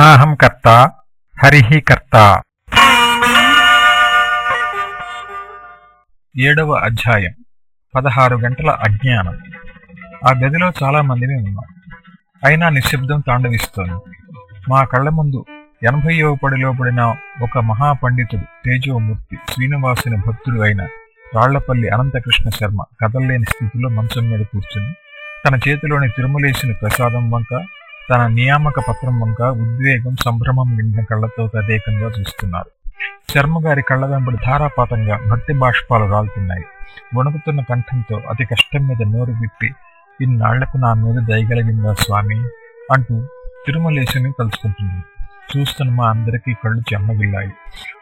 నాహం కర్త హరిహి కర్త. ఏడవ అధ్యాయం పదహారు గంటల అజ్ఞానం. ఆ గదిలో చాలా మందిని ఉన్నాం. అయినా నిశ్శబ్దం తాండవిస్తోంది. మా కళ్ళ ముందు ఎనభైవ పడిలో పడిన ఒక మహాపండితుడు తేజోమూర్తి శ్రీనివాసుని భక్తుడు అయిన రాళ్ళపల్లి అనంతకృష్ణ శర్మ కదల్లేని స్థితిలో మంచం మీద కూర్చుని తన చేతిలోని తిరుమలేసిన ప్రసాదం వంక తన నియామక పత్రం వంక ఉద్వేగం సంభ్రమం నిండిన కళ్ళతో తదేకంగా చూస్తున్నారు. శర్మ గారి కళ్ళ వెంబడి ధారాపాతంగా భక్తి బాష్పాలు రాలుతున్నాయి. వణుకుతున్న కంఠంతో అతి కష్టం మీద నోరు విప్పి ఇన్నాళ్ళకు నా మీద దయగలిగిందా స్వామి? అంటూ తిరుమలేశుని కలుసుకుంటుంది చూస్తున్న మా అందరికీ కళ్ళు చెమ్మగిల్లాయి.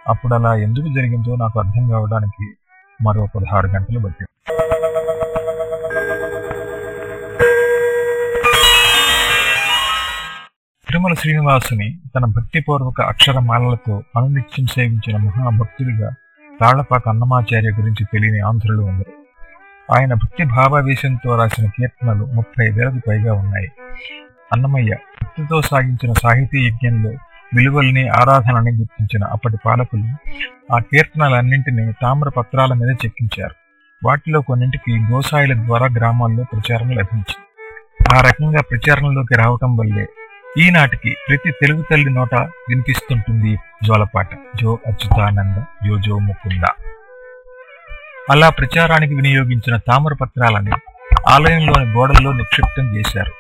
అప్పుడు అలా ఎందుకు జరిగిందో నాకు అర్థం కావడానికి మరో పదహారు గంటలు పట్టింది. తిరుమల శ్రీనివాసుని తన భక్తిపూర్వక అక్షరమాలలతో అనునిత్యం సేవించిన మహాభక్తుడిగా తాళ్ళపాక అన్నమాచార్య గురించి తెలియని ఆంధ్రులు ఉండరు. ఆయన భక్తి భావావేశంతో రాసిన కీర్తనలు ముప్పై వేలకు పైగా ఉన్నాయి. అన్నమయ్య భక్తితో సాగించిన సాహితీ యజ్ఞంలో విలువల్ని ఆరాధనని గుర్తించిన అప్పటి పాలకులు ఆ కీర్తనలన్నింటినీ తామ్ర పత్రాల మీద చెక్కించారు. వాటిలో కొన్నింటికి గోసాయిల ద్వారా గ్రామాల్లో ప్రచారం లభించింది. ఆ రకంగా ప్రచారంలోకి రావటం వల్లే ఈనాటికి ప్రతి తెలుగు తల్లి నోట వినిపిస్తుంటుంది జోలపాట జో అచ్యుతానంద జో జో ముకుంద. అలా ప్రచారానికి వినియోగించిన తామర పత్రాలని ఆలయంలోని గోడల్లో నిక్షిప్తం చేశారు.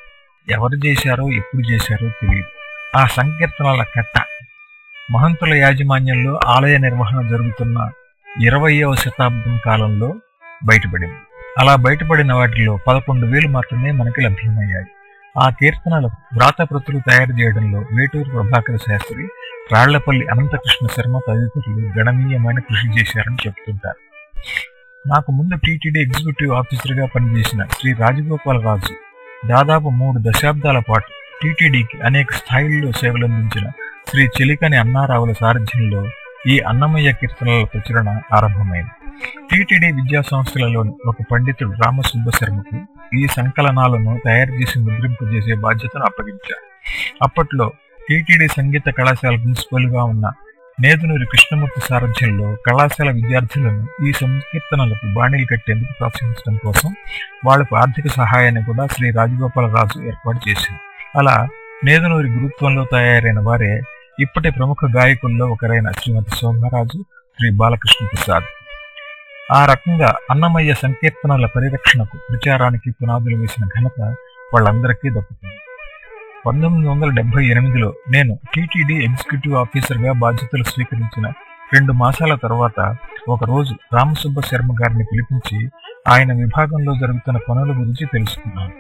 ఎవరు చేశారో ఎప్పుడు చేశారో తెలియదు. ఆ సంకీర్తనల కట్ట. మహంతుల యాజమాన్యంలో ఆలయ నిర్వహణ జరుగుతున్న ఇరవయవ శతాబ్దం కాలంలో బయటపడింది. అలా బయటపడిన వాటిలో పదకొండు వేలు మాత్రమే మనకి లభ్యమయ్యాయి. ఆ కీర్తనలు వ్రాతప్రతులు తయారు చేయడంలో వేటూరు ప్రభాకర శాస్త్రి రాళ్ళపల్లి అనంతకృష్ణ శర్మ తదితరులు గణనీయమైన కృషి చేశారని చెబుతుంటారు. నాకు ముందు టీటీడీ ఎగ్జిక్యూటివ్ ఆఫీసర్గా పనిచేసిన శ్రీ రాజగోపాల్ రాజు దాదాపు మూడు దశాబ్దాల పాటు టీటీడీకి అనేక స్థాయిల్లో సేవలందించిన శ్రీ చిలికని అన్నారావుల సారథ్యంలో ఈ అన్నమయ్య కీర్తనల ప్రచురణ ఆరంభమైంది. టీటీడీ విద్యా సంస్థలలోని ఒక పండితుడు రామసుబ్బశర్మకు ఈ సంకలనాలను తయారు చేసి ముద్రింపజేసే బాధ్యతను అప్పగించారు. అప్పట్లో టీటీడీ సంగీత కళాశాల ప్రిన్సిపల్గా ఉన్న నేదునూరి కృష్ణమూర్తి సారథ్యంలో కళాశాల విద్యార్థులను ఈ సంకీర్తనలకు బాణీలు కట్టేందుకు ప్రోత్సహించడం కోసం వాళ్ళకు ఆర్థిక సహాయాన్ని కూడా శ్రీ రాజగోపాలరాజు ఏర్పాటు చేసింది అలా నేదునూరి గురుత్వంలో తయారైన వారే ఇప్పటి ప్రముఖ గాయకుల్లో ఒకరైన శ్రీమతి సోమరాజు శ్రీ బాలకృష్ణ ప్రసాద్. ఆ రకంగా అన్నమయ్య సంకీర్తనల పరిరక్షణకు ప్రచారానికి పునాదులు వేసిన ఘనత వాళ్ళందరికీ దక్కుతుంది. పంతొమ్మిది వందల డెబ్బై ఎనిమిదిలో నేను టీటీడీ ఎగ్జిక్యూటివ్ ఆఫీసర్గా బాధ్యతలు స్వీకరించిన రెండు మాసాల తర్వాత ఒకరోజు రామసుబ్బ శర్మ గారిని పిలిపించి ఆయన విభాగంలో జరుగుతున్న పనుల గురించి తెలుసుకున్నాను.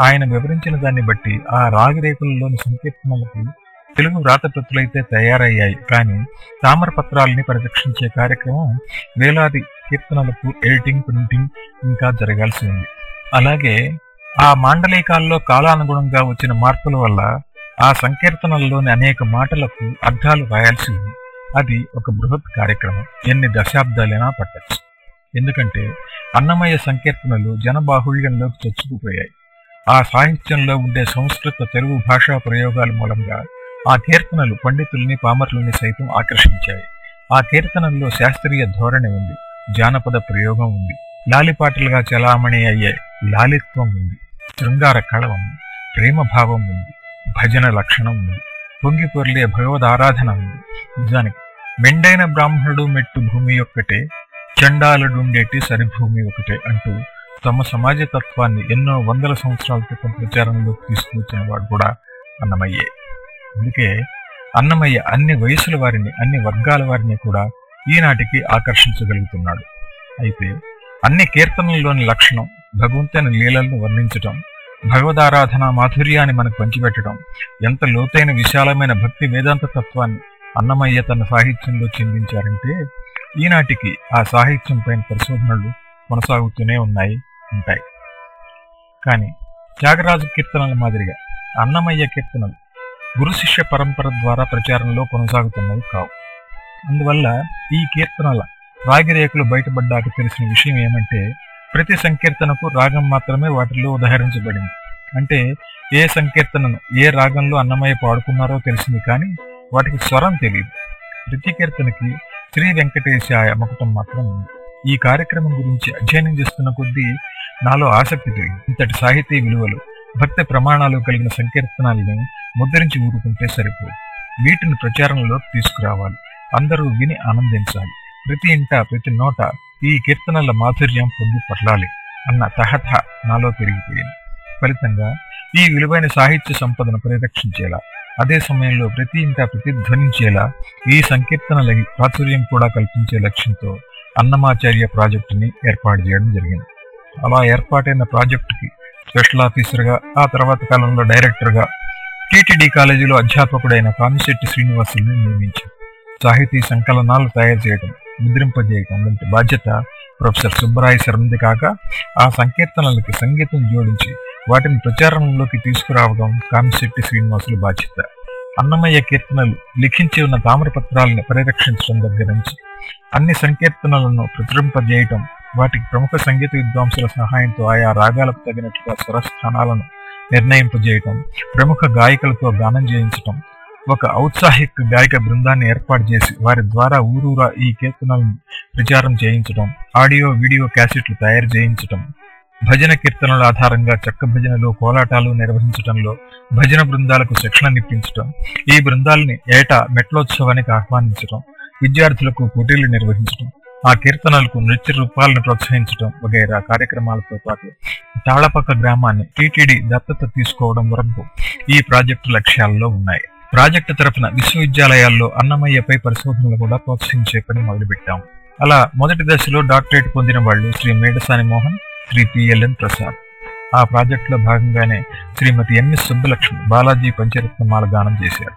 ఆయన వివరించిన దాన్ని బట్టి ఆ రాగిరేకులలోని సంకీర్తనలకు తెలుగు వ్రాతప్రతులైతే తయారయ్యాయి. కానీ తామరపత్రాలని పరిరక్షించే కార్యక్రమం వేలాది కీర్తనలకు ఎడిటింగ్ ప్రింటింగ్ ఇంకా జరగాల్సి ఉంది. అలాగే ఆ మాండలికాల్లో కాలానుగుణంగా వచ్చిన మార్పుల వల్ల ఆ సంకీర్తనల్లోని అనేక మాటలకు అర్థాలు రాయాల్సి ఉంది. అది ఒక బృహత్ కార్యక్రమం. ఎన్ని దశాబ్దాలైనా పట్టచ్చు. ఎందుకంటే అన్నమయ్య సంకీర్తనలు జనబాహుళ్యంలోకి చొచ్చుకుపోయాయి. ఆ సాహిత్యంలో ఉండే సంస్కృత తెలుగు భాషా ప్రయోగాల మూలంగా ఆ కీర్తనలు పండితుల్ని పామరుల్ని సైతం ఆకర్షించాయి. ఆ కీర్తనల్లో శాస్త్రీయ ధోరణి ఉంది. జానపద ప్రయోగం ఉంది. లాలిపాటలుగా చలామణి అయ్యే లాలిత్వం ఉంది. శృంగార కళ ఉంది. ప్రేమ భావం ఉంది. భజన లక్షణం ఉంది. పొంగి పొర్లే భగవద్ ఉంది. నిజానికి మెండైన బ్రాహ్మణుడు మెట్టు భూమి ఒక్కటే చండాలుడుండేటి సరిభూమి ఒకటే అంటూ తమ సమాజ తత్వాన్ని ఎన్నో వందల సంవత్సరాల క్రితం ప్రచారంలో తీసుకువచ్చిన వాడు కూడా అన్నమయ్యే. అందుకే అన్నమయ్య అన్ని వయసుల వారిని అన్ని వర్గాల వారిని కూడా ఈనాటికి ఆకర్షించగలుగుతున్నాడు. అయితే అన్ని కీర్తనల్లోని లక్షణం భగవంతుని లీలలను వర్ణించటం భగవదారాధన మాధుర్యాన్ని మనకు పంచిపెట్టడం ఎంత లోతైన విశాలమైన భక్తి వేదాంత తత్వాన్ని అన్నమయ్య తన సాహిత్యంలో చెందించారంటే ఈనాటికి ఆ సాహిత్యం పైన పరిశోధనలు కొనసాగుతూనే ఉన్నాయి ఉంటాయి. కానీ త్యాగరాజు కీర్తనల మాదిరిగా అన్నమయ్య కీర్తనలు గురు శిష్య పరంపర ద్వారా ప్రచారంలో కొనసాగుతున్నవి కావు. అందువల్ల ఈ కీర్తనల రాగిరేకులు బయటపడ్డాక తెలిసిన విషయం ఏమంటే ప్రతి సంకీర్తనకు రాగం మాత్రమే వాటిలో ఉదహరించబడింది. అంటే ఏ సంకీర్తనను ఏ రాగంలో అన్నమయ్య పాడుకున్నారో తెలిసింది కానీ వాటికి స్వరం తెలియదు. ప్రతి కీర్తనకి శ్రీ వెంకటేశాయ మకుటం మాత్రం ఉంది. ఈ కార్యక్రమం గురించి అధ్యయనం చేస్తున్న కొద్దీ నాలో ఆసక్తి పెరిగింది. ఇంతటి సాహితీ విలువలు భక్తి ప్రమాణాలు కలిగిన సంకీర్తనాలను ముద్రించి ఊరుకుంటే సరిపోదు. వీటిని ప్రచారంలో తీసుకురావాలి. అందరూ విని ఆనందించాలి. ప్రతి ఇంట ప్రతి నోట ఈ కీర్తనల మాధుర్యం పొంది పట్లాలి అన్న తహత నాలో పెరిగిపోయింది. ఫలితంగా ఈ విలువైన సాహిత్య సంపదను పరిరక్షించేలా అదే సమయంలో ప్రతి ఇంట ప్రతిధ్వనించేలా ఈ సంకీర్తనలకి ప్రాచుర్యం కూడా కల్పించే లక్ష్యంతో అన్నమాచార్య ప్రాజెక్టుని ఏర్పాటు చేయడం జరిగింది. అలా ఏర్పాటైన ప్రాజెక్టుకి స్పెషల్ ఆఫీసర్గా ఆ తర్వాత కాలంలో డైరెక్టర్గా టీటీడీ కాలేజీలో అధ్యాపకుడైన కామిశెట్టి శ్రీనివాసుల్ని నియమించారు. సాహితీ సంకలనాలు తయారు చేయడం ముద్రింపజేయటం వంటి బాధ్యత ప్రొఫెసర్ సుబ్బరాయ శర్మది కాక ఆ సంకీర్తనలకి సంగీతం జోడించి వాటిని ప్రచారంలోకి తీసుకురావడం కామిశెట్టి శ్రీనివాసుల బాధ్యత. అన్నమయ్య కీర్తనలు లిఖించి ఉన్న తామ్రపత్రాలను పరిరక్షించడం దగ్గర నుంచి అన్ని సంకీర్తనలను ప్రచురింపజేయటం వాటికి ప్రముఖ సంగీత విద్వాంసుల సహాయంతో ఆయా రాగాలకు తగినట్టుగా స్వరస్థానాలను నిర్ణయింపజేయటం ప్రముఖ గాయకులతో గానం చేయించటం ఒక ఔత్సాహిక గాయక బృందాన్ని ఏర్పాటు చేసి వారి ద్వారా ఊరూరా ఈ కీర్తనలను ప్రచారం చేయించడం ఆడియో వీడియో క్యాసెట్లు తయారు చేయించటం భజన కీర్తనల ఆధారంగా చెక్క భజనలు కోలాటాలు నిర్వహించడంలో భజన బృందాలకు శిక్షణ ఇప్పించటం ఈ బృందాలని ఏటా మెట్లోత్సవానికి ఆహ్వానించడం విద్యార్థులకు పోటీలు నిర్వహించడం ఆ కీర్తనలకు నృత్య రూపాలను ప్రోత్సహించడం వగైరా కార్యక్రమాలతో పాటు తాళపక్క గ్రామాన్ని టీటీడీ దత్తత తీసుకోవడం వరకు ఈ ప్రాజెక్టు లక్ష్యాల్లో ఉన్నాయి. ప్రాజెక్టు తరఫున విశ్వవిద్యాలయాల్లో అన్నమయ్యపై పరిశోధనలు కూడా ప్రోత్సహించే పని మొదలుపెట్టాం. అలా మొదటి దశలో డాక్టరేట్ పొందిన వాళ్ళు శ్రీ మేడసాని మోహన్ శ్రీ పిఎల్ఎన్ ప్రసాద్. ఆ ప్రాజెక్టులో భాగంగానే శ్రీమతి ఎన్ఎస్ సుబ్బలక్ష్మి బాలాజీ పంచరత్నమాల గానం చేశారు.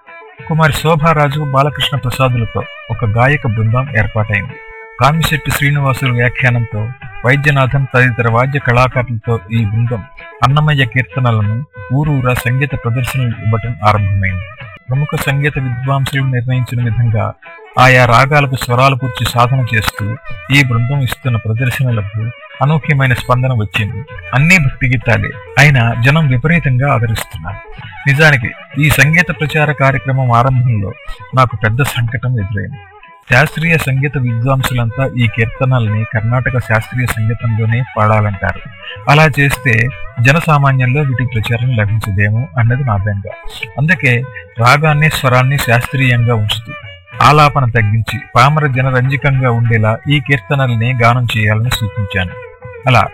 కుమారి శోభారాజు బాలకృష్ణ ప్రసాదులతో ఒక గాయక బృందం ఏర్పాటైంది. కామిశెట్టి శ్రీనివాసుల వ్యాఖ్యానంతో వైద్యనాథం తదితర వాద్య కళాకారులతో ఈ బృందం అన్నమయ్య కీర్తనలను ఊరూరా సంగీత ప్రదర్శనలు ఇవ్వటం ఆరంభమైంది. ప్రముఖ సంగీత విద్వాంసులు నిర్ణయించిన విధంగా ఆయా రాగాలకు స్వరాలు కూర్చి సాధన చేస్తూ ఈ బృందం ఇస్తున్న ప్రదర్శనలకు అనూహ్యమైన స్పందన వచ్చింది. అన్ని భక్తి గీతాలే. అయినా జనం విపరీతంగా ఆదరిస్తున్నారు. నిజానికి ఈ సంగీత ప్రచార కార్యక్రమం ఆరంభంలో నాకు పెద్ద సంకటం ఎదురైంది. శాస్త్రీయ సంగీత విద్వాంసులంతా ఈ కీర్తనల్ని కర్ణాటక శాస్త్రీయ సంగీతంలోనే పాడాలంటారు. అలా చేస్తే జనసామాన్యంలో వీటి ప్రచారం లభించదేమో అన్నది నా బెంగ. అందుకే రాగాన్ని స్వరాన్ని శాస్త్రీయంగా ఉంచుతూ ఆలాపన తగ్గించి పామర జనరంజకంగా ఉండేలా ఈ కీర్తనల్ని గానం చేయాలని సూచించాను. అలా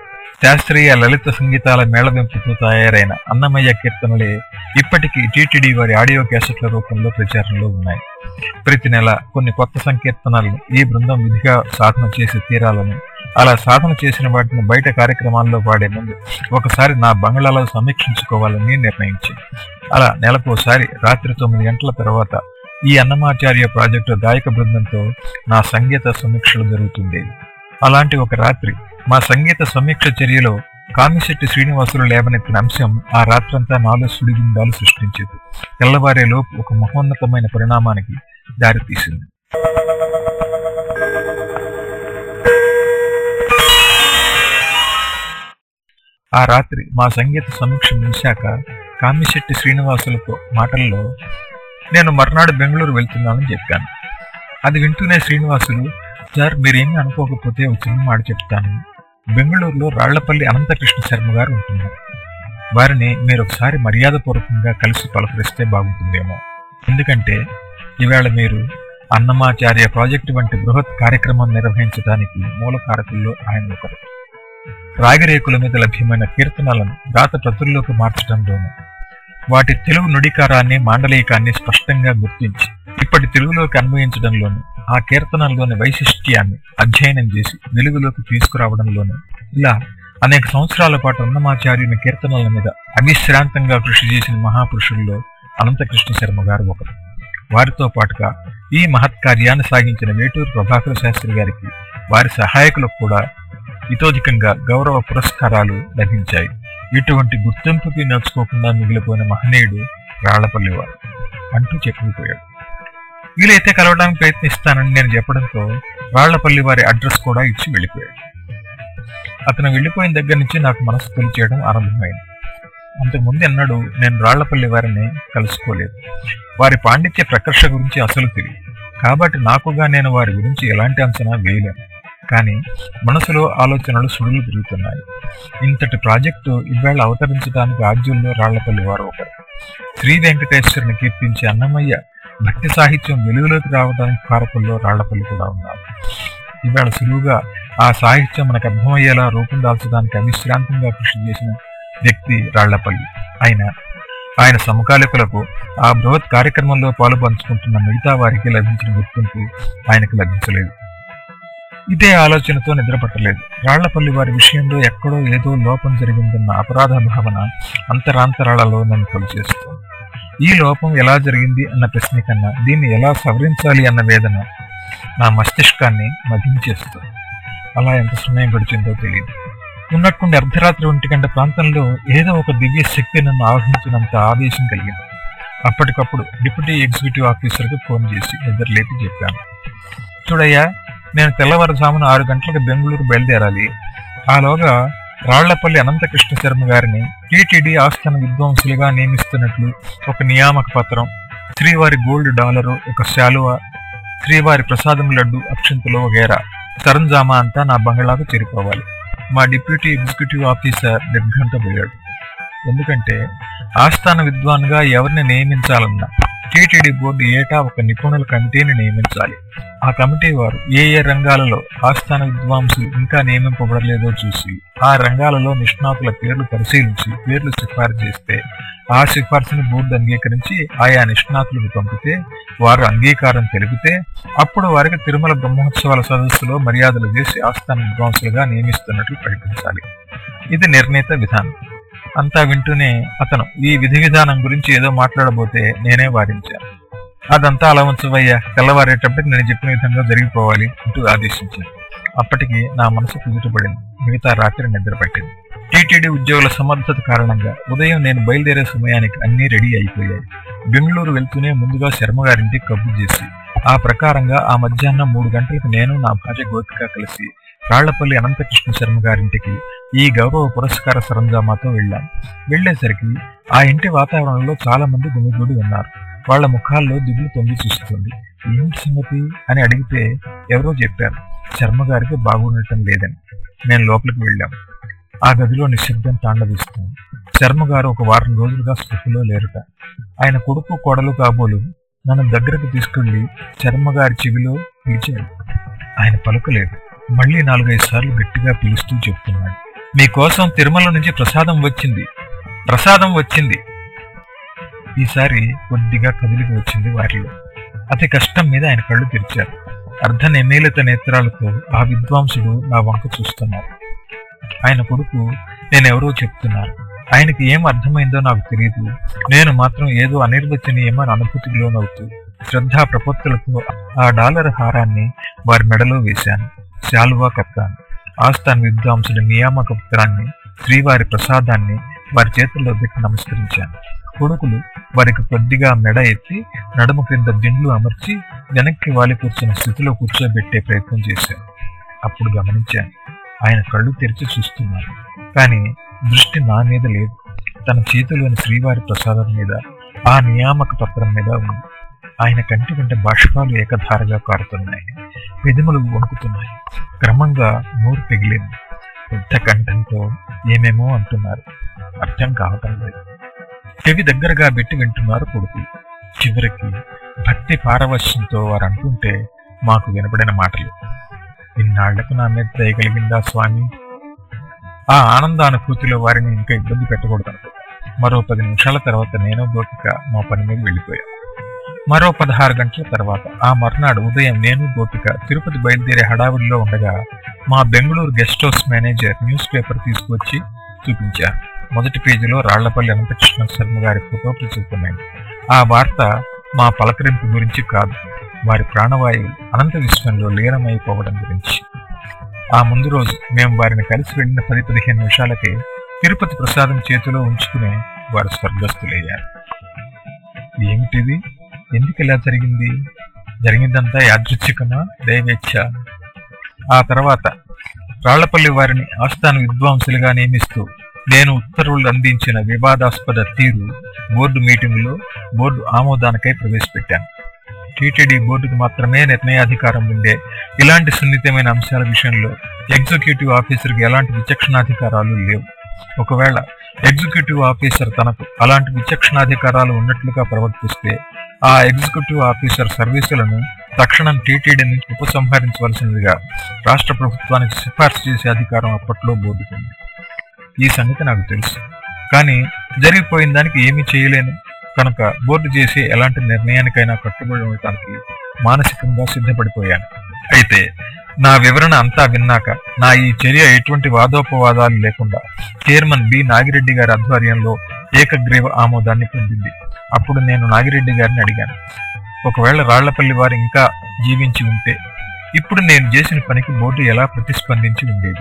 శాస్త్రీయ లలిత సంగీతాల మేళవింపుతో తయారైన అన్నమయ్య కీర్తనలే ఇప్పటికీ టీటీడీ వారి ఆడియో క్యాసెట్ల రూపంలో ప్రచారంలో ఉన్నాయి. ప్రతి నెల కొన్ని కొత్త సంకీర్తనలను ఈ బృందం విధిగా సాధన చేసి తీరాలని అలా సాధన చేసిన వాటిని బయట కార్యక్రమాల్లో వాడే ముందు ఒకసారి నా బంగ్లాలో సమీక్షించుకోవాలని నిర్ణయించింది అలా నెలకోసారి రాత్రి తొమ్మిది గంటల తర్వాత ఈ అన్నమాచార్య ప్రాజెక్టు గాయక బృందంతో నా సంగీత సమీక్షలు జరుగుతుండేవి. అలాంటి ఒక రాత్రి మా సంగీత సమీక్ష చర్యలో కామిశెట్టి శ్రీనివాసులు లేవనెత్తిన అంశం ఆ రాత్రంతా నాలో సుడిగుండాలు సృష్టించేది. తెల్లవారేలోపు ఒక మహోన్నతమైన పరిణామానికి దారితీసింది. ఆ రాత్రి మా సంగీత సమీక్ష ముగిశాక కామిశెట్టి శ్రీనివాసులతో మాటల్లో నేను మర్నాడు బెంగళూరు వెళ్తున్నానని చెప్పాను. అది వింటూనే శ్రీనివాసులు సార్ మీరేమీ అనుకోకపోతే ఒక చిన్న మాట చెప్తాను. బెంగళూరులో రాళ్ళపల్లి అనంతకృష్ణ శర్మ గారు ఉంటున్నారు. వారిని మీరు ఒకసారి మర్యాదపూర్వకంగా కలిసి పలకరిస్తే బాగుంటుందేమో. ఎందుకంటే ఈవేళ మీరు అన్నమాచార్య ప్రాజెక్టు వంటి బృహత్ కార్యక్రమం నిర్వహించడానికి మూల కారకుల్లో ఆయన ఒకరు. రాగిరేకుల మీద లభ్యమైన కీర్తనలను రాత ప్రతుల్లోకి మార్చడంలోనూ వాటి తెలుగు నుడికారాన్ని మాండలికాన్ని స్పష్టంగా గుర్తించి ఇప్పటి తెలుగులోకి అన్వయించడంలోనూ ఆ కీర్తనల్లోని వైశిష్ట్యాన్ని అధ్యయనం చేసి వెలుగులోకి తీసుకురావడంలోనూ ఇలా అనేక సంవత్సరాల పాటు అన్నమాచార్యుని కీర్తనల మీద అవిశ్రాంతంగా కృషి చేసిన మహాపురుషుల్లో అనంతకృష్ణ శర్మ గారు ఒకరు. వారితో పాటుగా ఈ మహత్కార్యాన్ని సాగించిన వేటూరు ప్రభాకర శాస్త్రి గారికి వారి సహాయకులకు కూడా ఇతోధికంగా గౌరవ పురస్కారాలు లభించాయి. ఇటువంటి గుర్తింపుకి నడుచుకోకుండా మిగిలిపోయిన మహనీయుడు రాళ్ళపల్లివారు అంటూ చెప్పుకుపోయాడు వీలైతే కలవడానికి ప్రయత్నిస్తానని నేను చెప్పడంతో రాళ్ళపల్లి వారి అడ్రస్ కూడా ఇచ్చి వెళ్ళిపోయాడు. అతను వెళ్ళిపోయిన దగ్గర నుంచి నాకు మనసు తెలియచేయడం ఆరంభమైంది. అంతకుముందు ఎన్నడూ నేను రాళ్ళపల్లి వారిని కలుసుకోలేదు. వారి పాండిత్య ప్రకర్ష గురించి అసలు తెలియదు. కాబట్టి నాకుగా నేను వారి గురించి ఎలాంటి అంచనా వేయలేను. కానీ మనసులో ఆలోచనలు సుడులు పెరుగుతున్నాయి. ఇంతటి ప్రాజెక్టు ఇవాళ అవతరించడానికి ఆద్యుల్లో రాళ్ళపల్లి వారు ఒకరు. శ్రీ వెంకటేశ్వరుని కీర్తించే అన్నమయ్య భక్తి సాహిత్యం వెలుగులోకి రావడానికి కారకుల్లో రాళ్ళపల్లి కూడా ఉన్నారు. ఇవాళ సులువుగా ఆ సాహిత్యం మనకు అర్థమయ్యేలా రూపం దాల్చడానికి అవిశ్రాంతంగా కృషి చేసిన వ్యక్తి రాళ్ళపల్లి. ఆయన ఆయన సమకాలికులకు ఆ బృహత్ కార్యక్రమంలో పాలు పంచుకుంటున్న మిగతా వారికి లభించిన గుర్తింపు ఆయనకు లభించలేదు. ఇదే ఆలోచనతో నిద్రపట్టలేదు. రాళ్ళపల్లి వారి విషయంలో ఎక్కడో ఏదో లోపం జరిగిందన్న అపరాధ భావన అంతరాంతరాలలో నన్ను కొలిచేస్తోంది ఈ లోపం ఎలా జరిగింది అన్న ప్రశ్న కన్నా దీన్ని ఎలా సవరించాలి అన్న వేదన నా మస్తిష్కాన్ని మదించేస్తుంది. అలా ఎంత సమయం గడిచిందో తెలియదు ఉన్నట్టుండి అర్ధరాత్రి ఒంటి గంట ప్రాంతంలో ఏదో ఒక దివ్య శక్తి నన్ను ఆవహించినంత ఆవేశం కలిగింది. అప్పటికప్పుడు డిప్యూటీ ఎగ్జిక్యూటివ్ ఆఫీసర్కి ఫోన్ చేసి నిద్రలేపి చెప్పాను. చూడయ్యా నేను తెల్లవారుజామున ఆరు గంటలకు బెంగళూరు బయలుదేరాలి. ఆలోగా రాళ్ళపల్లి అనంతకృష్ణ శర్మ గారిని టీటీడీ ఆస్థాన విద్వాంసులుగా నియమిస్తున్నట్లు ఒక నియామక పత్రం శ్రీవారి గోల్డ్ డాలరు ఒక శాలువ శ్రీవారి ప్రసాదం లడ్డు అక్షంతలో వగేరా సరంజామా అంతా నా బంగళాకు చేరిపోవాలి మా డిప్యూటీ ఎగ్జిక్యూటివ్ ఆఫీసర్ నిర్ఘంటపోయాడు ఎందుకంటే ఆస్థాన విద్వాన్గా ఎవరిని నియమించాలన్నా టీటీడీ బోర్డు ఏటా ఒక నిపుణుల కమిటీని నియమించాలి. ఆ కమిటీ వారు ఏ ఏ రంగాలలో ఆస్థాన విద్వాంసులు ఇంకా నియమింపబడలేదో చూసి ఆ రంగాలలో నిష్ణాతుల పేర్లు పరిశీలించి పేర్లు సిఫారసు చేస్తే ఆ సిఫార్సును బోర్డు అంగీకరించి ఆయా నిష్ణాతులకు పంపితే వారు అంగీకారం తెలిపితే అప్పుడు వారికి తిరుమల బ్రహ్మోత్సవాల సదస్సులో మర్యాదలు చేసి ఆస్థాన విద్వాంసులుగా నియమిస్తున్నట్లు ప్రకటించాలి. ఇది నిర్ణీత విధానం. అంతా వింటూనే అతను ఈ విధి విధానం గురించి ఏదో మాట్లాడబోతే నేనే వారించాను అదంతా అలా ఉంచవయ్యా తెల్లవారేటప్పటికి నేను చెప్పిన విధంగా జరిగిపోవాలి అంటూ ఆదేశించాను అప్పటికి నా మనసు కుదుటపడింది. మిగతా రాత్రి నిద్ర పట్టింది టీటీడీ ఉద్యోగుల సమర్థత కారణంగా ఉదయం నేను బయలుదేరే సమయానికి అన్నీ రెడీ అయిపోయాయి. బెంగళూరు వెళ్తూనే ముందుగా శర్మగారింటికి కబ్బు చేసి ఆ ప్రకారంగా ఆ మధ్యాహ్నం మూడు గంటలకు నేను నా భార్య గోపిక కలిసి రాళ్ళపల్లి అనంతకృష్ణ శర్మ గారింటికి ఈ గౌరవ పురస్కార సరంజామాతో వెళ్ళాను. వెళ్ళేసరికి ఆ ఇంటి వాతావరణంలో చాలా మంది గుమిగూడి ఉన్నారు. వాళ్ళ ముఖాల్లో దిగులు తొంగి చూస్తుంది. ఏమిటి సంగతి? అని అడిగితే ఎవరో చెప్పారు. శర్మ గారికి బాగుండటం లేదని. నేను లోపలికి వెళ్ళాం ఆ గదిలో నిశ్శబ్దం తాండవిస్తుంది. శర్మ గారు ఒక వారం రోజులుగా స్పృహలో లేరుట. ఆయన కొడుకు కొడలు కాబోలు నన్ను దగ్గరకు తీసుకెళ్ళి శర్మ గారి చెవిలో పిలిచాడు ఆయన పలుకలేదు. మళ్ళీ నాలుగైదు సార్లు గట్టిగా పిలుస్తూ చెప్తున్నాడు. మీకోసం తిరుమల నుంచి ప్రసాదం వచ్చింది. ప్రసాదం వచ్చింది. ఈసారి కొద్దిగా కదిలిక వచ్చింది వారిలో. అతి కష్టం మీద ఆయన కళ్ళు తెరిచారు. అర్ధ నిమీలిత నేత్రాలతో ఆ విద్వాంసుడు నా వంక చూస్తున్నారు. ఆయన కొడుకు నేనెవరో చెప్తున్నారు ఆయనకి ఏం అర్థమైందో నాకు తెలియదు నేను మాత్రం ఏదో అనిర్వచనీయమని అనుభూతికి లోనవుతూ శ్రద్ధా ప్రపత్తులతో ఆ డాలర్ హారాన్ని వారి మెడలో వేశాను. శాలువా కప్తాన్ ఆస్థాన్ విద్వాంసుల నియామక పత్రాన్ని శ్రీవారి ప్రసాదాన్ని వారి చేతుల్లో పెట్టి నమస్కరించాను. కొడుకులు వారికి కొద్దిగా మెడ ఎత్తి నడుము క్రింద దిండ్లు అమర్చి వెనక్కి వాలి కూర్చున్న స్థితిలో కూర్చోబెట్టే ప్రయత్నం చేశాను అప్పుడు గమనించాను ఆయన కళ్ళు తెరిచి చూస్తున్నారు. కానీ దృష్టి నా మీద లేదు. తన చేతిలోని శ్రీవారి ప్రసాదం మీద ఆ నియామక పత్రం మీద ఉంది. ఆయన కంటి వెంట బాష్పాలు ఏకధారగా కారుతున్నాయి. పెదములు వణుకుతున్నాయి. క్రమంగా నోరు పెగిలింది పెద్ద కంఠంతో ఏమేమో అంటున్నారు. అర్థం కావటం లేదు. చెవి దగ్గరగా పెట్టి వింటున్నారు కొడుకు. చివరికి భక్తి పారవశ్యంతో వారు అంటుంటే మాకు వినపడిన మాటలు. ఇన్నాళ్ళకు నా మీద దయగలిగిందా స్వామి? ఆ ఆనందానుభూతిలో వారిని ఇంకా ఇబ్బంది పెట్టకూడదు మరో పది నిమిషాల తర్వాత నేను దోటిక మా పని మీద వెళ్ళిపోయా. మరో పదహారు గంటల తర్వాత ఆ మర్నాడు ఉదయం నేను గోపిక తిరుపతి బయలుదేరే హడావుడిలో ఉండగా మా Bengaluru guest house manager newspaper తీసుకొచ్చి చూపించారు మొదటి పేజీలో రాళ్ళపల్లి అనంతకృష్ణ శర్మ గారి ఫోటో ప్రచురుతున్నాయి ఆ వార్త మా పలకరింపు గురించి కాదు వారి ప్రాణవాయువు అనంత విశ్వంలో లీనమైపోవడం గురించి. ఆ ముందు రోజు మేము వారిని కలిసి వెళ్ళిన పది పదిహేను నిమిషాలకే తిరుపతి ప్రసాదం చేతిలో ఉంచుకునే వారు స్వర్గస్థులయ్యారు. ఏమిటిది? ఎందుకు ఇలా జరిగింది? జరిగిందంతా యాదృచ్ఛికమా? దైవేచ్ఛ ఆ తర్వాత రాళ్ళపల్లి వారిని ఆస్థాన విద్వాంసులుగా నియమిస్తూ నేను ఉత్తర్వులు అందించిన వివాదాస్పద తీరు బోర్డు మీటింగులో బోర్డు ఆమోదానికై ప్రవేశపెట్టాను. టీటీడీ బోర్డుకు మాత్రమే నిర్ణయాధికారం ఉండే ఇలాంటి సున్నితమైన అంశాల విషయంలో ఎగ్జిక్యూటివ్ ఆఫీసర్కి ఎలాంటి విచక్షణాధికారాలు లేవు. ఒకవేళ ఎగ్జిక్యూటివ్ ఆఫీసర్ తనకు అలాంటి విచక్షణాధికారాలు ఉన్నట్లుగా ప్రవర్తిస్తే ఆ ఎగ్జిక్యూటివ్ ఆఫీసర్ సర్వీసులను తక్షణం టీటీడీ నుంచి ఉపసంహరించవలసిందిగా రాష్ట్ర ప్రభుత్వానికి సిఫార్సు చేసే అధికారం అప్పట్లో బోర్డుకుంది. ఈ సంగతి నాకు తెలుసు. కానీ జరిగిపోయిన దానికి ఏమీ చేయలేను. కనుక బోర్డు చేసే ఎలాంటి నిర్ణయానికైనా కట్టుబడి ఉండటానికి మానసికంగా సిద్ధపడిపోయాను. అయితే నా వివరణ అంతా విన్నాక నా ఈ చర్య ఎటువంటి వాదోపవాదాలు లేకుండా చైర్మన్ బి. నాగిరెడ్డి గారి ఆధ్వర్యంలో ఏకగ్రీవ ఆమోదాన్ని పొందింది. అప్పుడు నేను నాగిరెడ్డి గారిని అడిగాను. ఒకవేళ రాళ్ళపల్లి వారు ఇంకా జీవించి ఉంటే ఇప్పుడు నేను చేసిన పనికి బోర్డు ఎలా ప్రతిస్పందించి ఉండేది?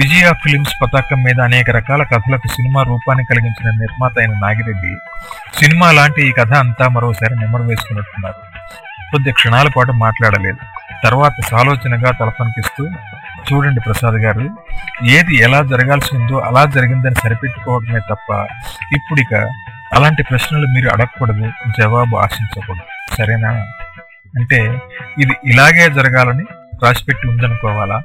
విజయ ఫిలిమ్స్ పతాకం మీద అనేక రకాల కథలకు సినిమా రూపాన్ని కలిగించిన నిర్మాత అయిన నాగిరెడ్డి సినిమా లాంటి ఈ కథ అంతా మరోసారి నెమరు వేసుకున్నట్టున్నారు. కొద్ది క్షణాల పాటు మాట్లాడలేదు. తర్వాత సాలోచనగా తలపనిపిస్తూ చూడండి ప్రసాద్ గారు ఏది ఎలా జరగాల్సి ఉందో అలా జరిగిందని సరిపెట్టుకోవడమే తప్ప ఇప్పుడిక అలాంటి ప్రశ్నలు మీరు అడగకూడదు జవాబు ఆశించకూడదు. సరేనా? అంటే ఇది ఇలాగే జరగాలని రాసిపెట్టి ఉందనుకోవాలా?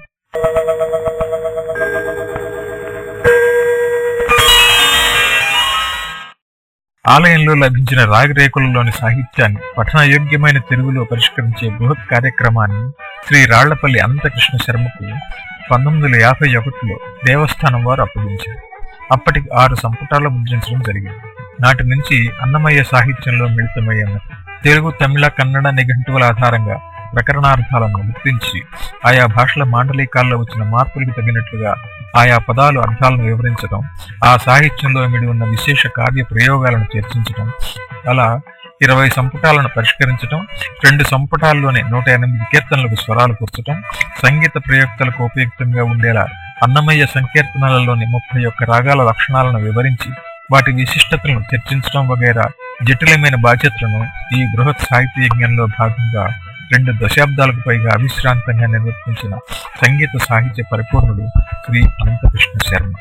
ఆలయంలో లభించిన రాగిరేకులలోని సాహిత్యాన్ని పఠనయోగ్యమైన తెలుగులో పరిష్కరించే బృహత్ కార్యక్రమాన్ని శ్రీ రాళ్ళపల్లి అనంతకృష్ణ శర్మకు పంతొమ్మిది వందల యాభై ఒకటిలో దేవస్థానం వారు అప్పగించారు. అప్పటికి ఆరు సంపుటాలు ముద్రించడం జరిగింది. నాటి నుంచి అన్నమయ్య సాహిత్యంలో మిళితమయ్యాను. తెలుగు తమిళ కన్నడ నిఘంటువుల ఆధారంగా ప్రకరణార్థాలను గుర్తించి ఆయా భాషల మాండలికాల్లో వచ్చిన మార్పులకు తగినట్లుగా ఆయా పదాలు అర్థాలను వివరించడం ఆ సాహిత్యంలో మిడి ఉన్న విశేష కావ్య ప్రయోగాలను చర్చించడం అలా ఇరవై సంపుటాలను పరిష్కరించడం రెండు సంపుటాల్లోనే నూట ఎనిమిది కీర్తనలకు స్వరాలు కూర్చడం సంగీత ప్రయోక్తలకు ఉపయుక్తంగా ఉండేలా అన్నమయ్య సంకీర్తనలలోని ముప్పై ఒక్క రాగాల లక్షణాలను వివరించి వాటి విశిష్టతలను చర్చించడం వగైరా జటిలమైన బాధ్యతలను ఈ బృహత్ సాహిత్య యజ్ఞంలో భాగంగా రెండు దశాబ్దాలకు పైగా అవిశ్రాంతంగా నిర్వర్తించిన సంగీత సాహిత్య పరిపూర్ణుడు శ్రీ అనంతకృష్ణ శర్మ.